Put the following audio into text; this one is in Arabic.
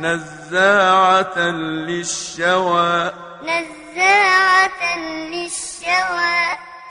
نزاعة للشوى. نزاعة